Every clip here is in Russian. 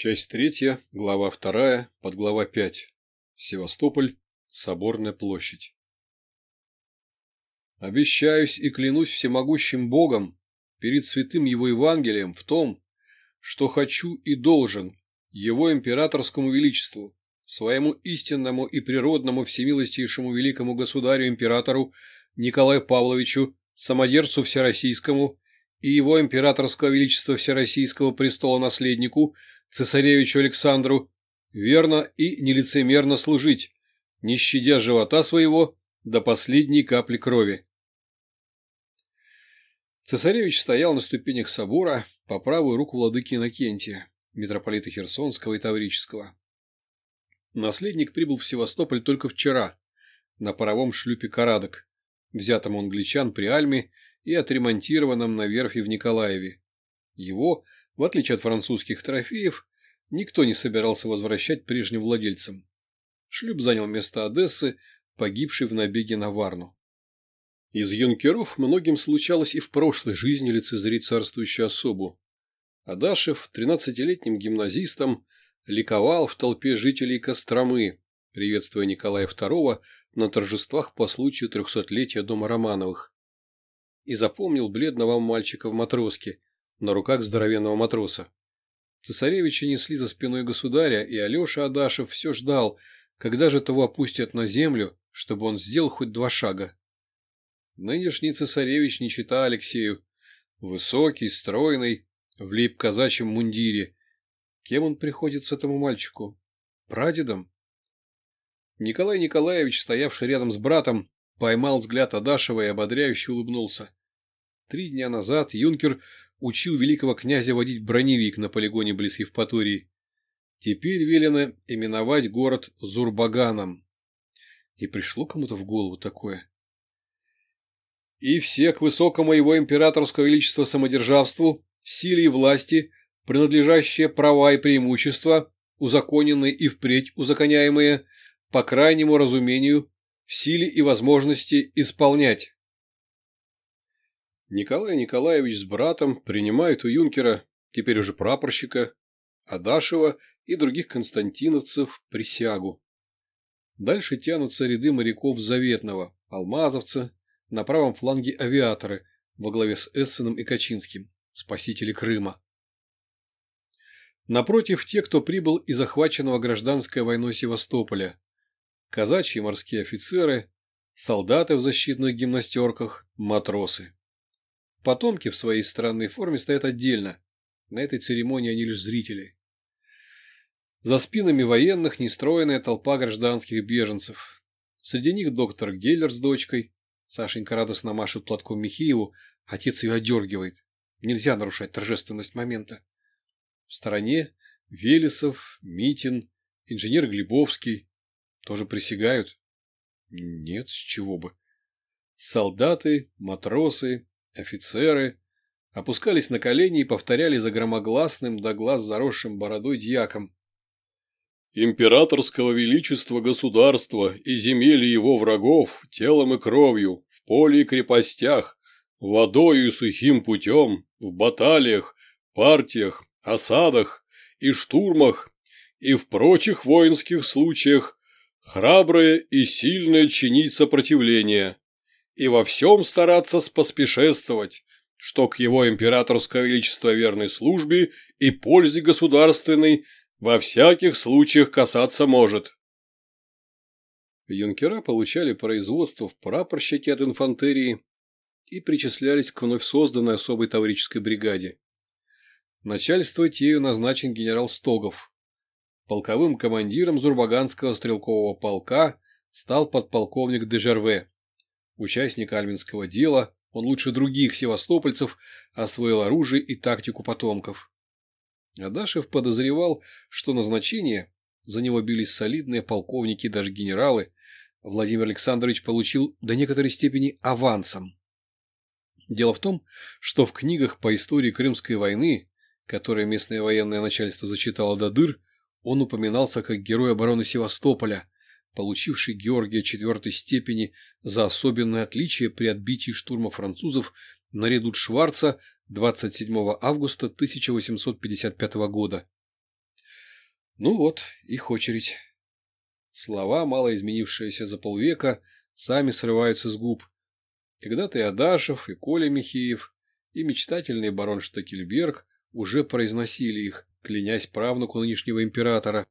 Часть третья, глава вторая, подглава пять. Севастополь, Соборная площадь. Обещаюсь и клянусь всемогущим Богом перед святым Его Евангелием в том, что хочу и должен Его императорскому величеству, своему истинному и природному всемилостейшему великому государю-императору Николаю Павловичу, самодержцу всероссийскому и его императорского величества всероссийского престола наследнику – цесаревичу Александру, верно и нелицемерно служить, не щадя живота своего до последней капли крови. Цесаревич стоял на ступенях собора по правую руку владыки Иннокентия, митрополита Херсонского и Таврического. Наследник прибыл в Севастополь только вчера, на паровом шлюпе «Карадок», взятом у англичан при Альме и отремонтированном на верфи в Николаеве. Его – в отличие от французских трофеев, никто не собирался возвращать прежним владельцам. Шлюп занял место Одессы, погибшей в набеге на Варну. Из юнкеров многим случалось и в прошлой жизни лицезреть царствующую особу. Адашев, тринадцатилетним гимназистом, ликовал в толпе жителей Костромы, приветствуя Николая II на торжествах по случаю трехсотлетия дома Романовых. И запомнил бледного мальчика в матроске, на руках здоровенного матроса. Цесаревича несли за спиной государя, и Алеша Адашев все ждал, когда же того опустят на землю, чтобы он сделал хоть два шага. Нынешний цесаревич не чита Алексею. Высокий, стройный, в лейб-казачьем мундире. Кем он приходится этому мальчику? Прадедом? Николай Николаевич, стоявший рядом с братом, поймал взгляд Адашева и ободряюще улыбнулся. Три дня назад юнкер учил великого князя водить броневик на полигоне близ Евпатории. Теперь велено именовать город Зурбаганом. И пришло кому-то в голову такое. И все к высокому его императорского величества самодержавству, силе и власти, принадлежащие права и преимущества, узаконенные и впредь узаконяемые, по крайнему разумению, в силе и возможности исполнять. Николай Николаевич с братом принимают у юнкера, теперь уже прапорщика, Адашева и других константиновцев присягу. Дальше тянутся ряды моряков Заветного, алмазовца, на правом фланге авиаторы во главе с Эссеном и Качинским, спасители Крыма. Напротив те, кто прибыл из захваченного гражданской войной Севастополя, казачьи морские офицеры, солдаты в защитных гимнастерках, матросы. Потомки в своей странной форме стоят отдельно. На этой церемонии они лишь зрители. За спинами военных нестроенная толпа гражданских беженцев. Среди них доктор Геллер с дочкой. Сашенька радостно машет платком Михееву, отец ее одергивает. Нельзя нарушать торжественность момента. В стороне Велесов, Митин, инженер Глебовский. Тоже присягают? Нет, с чего бы. Солдаты, матросы, Офицеры опускались на колени и повторяли за громогласным до глаз заросшим бородой дьяком. «Императорского величества государства и земель его врагов телом и кровью, в поле и крепостях, водою и сухим путем, в баталиях, партиях, осадах и штурмах и в прочих воинских случаях храброе и сильное чинить сопротивление, и во всем стараться споспешествовать, что к его императорского величества верной службе и пользе государственной во всяких случаях касаться может. Юнкера получали производство в прапорщике от инфантерии и причислялись к вновь созданной особой таврической бригаде. Начальствовать ею назначен генерал Стогов. Полковым командиром Зурбаганского стрелкового полка стал подполковник Дежерве. Участник альминского дела, он лучше других севастопольцев освоил оружие и тактику потомков. Адашев подозревал, что назначение за него бились солидные полковники даже генералы, Владимир Александрович получил до некоторой степени авансом. Дело в том, что в книгах по истории Крымской войны, которые местное военное начальство зачитало до дыр, он упоминался как герой обороны Севастополя, получивший Георгия четвертой степени за особенное отличие при отбитии штурма французов на редут Шварца 27 августа 1855 года. Ну вот, их очередь. Слова, мало изменившиеся за полвека, сами срываются с губ. Когда-то и Адашев, и Коля Михеев, и мечтательный барон Штекельберг уже произносили их, клянясь правнуку нынешнего императора.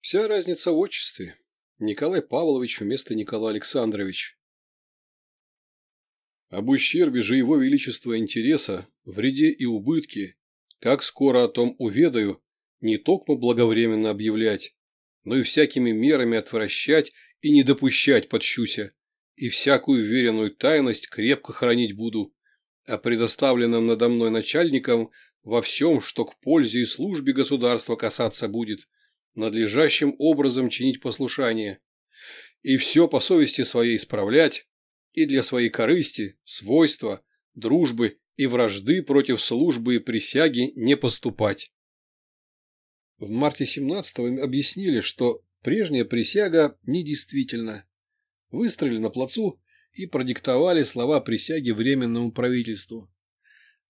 Вся разница в отчестве. Николай Павлович вместо Николая Александрович. Об ущербе же его величества интереса, вреде и убытке, как скоро о том уведаю, не только благовременно объявлять, но и всякими мерами отвращать и не допущать подщуся, и всякую веренную тайность крепко хранить буду, а предоставленным надо мной начальникам во всем, что к пользе и службе государства касаться будет, надлежащим образом чинить послушание, и все по совести своей исправлять, и для своей корысти, свойства, дружбы и вражды против службы и присяги не поступать. В марте 17-го им объяснили, что прежняя присяга недействительна. Выстроили на плацу и продиктовали слова присяги Временному правительству.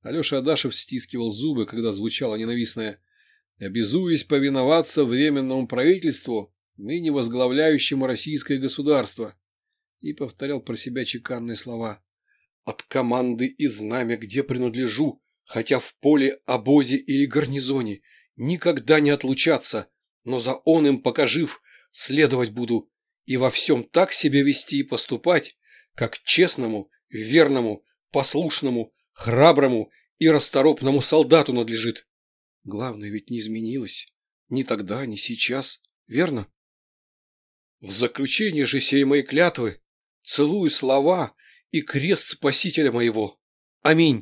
Алеша Адашев стискивал зубы, когда звучало ненавистное «Обязуюсь повиноваться Временному правительству, ныне возглавляющему российское государство», и повторял про себя чеканные слова. «От команды и знамя, где принадлежу, хотя в поле, обозе или гарнизоне, никогда не отлучаться, но за он им покажив, следовать буду и во всем так себя вести и поступать, как честному, верному, послушному, храброму и расторопному солдату надлежит. Главное ведь не изменилось. Ни тогда, ни сейчас. Верно? В заключение же сей моей клятвы целую слова и крест Спасителя моего. Аминь.